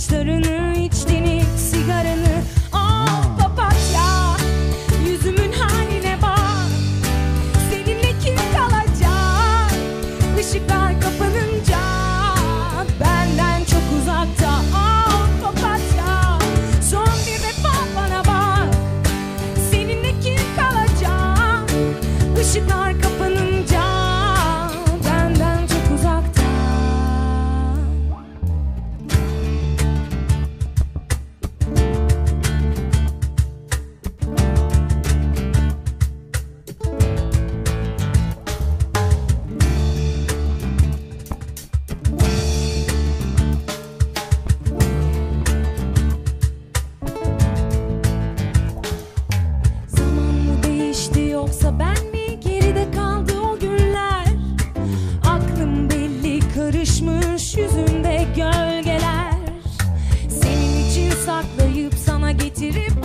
saçlarını içtiğini sigaranı. Al papatya yüzümün haline bak. Seninle kim kalacak? Işıklar kapanınca. Benden çok uzakta. Al papatya Son bir defa bana bak. Seninle kim kalacak? Işıklar Yoksa ben mi geride kaldı o günler Aklım belli karışmış yüzünde gölgeler. Senin için saklayıp sana getirip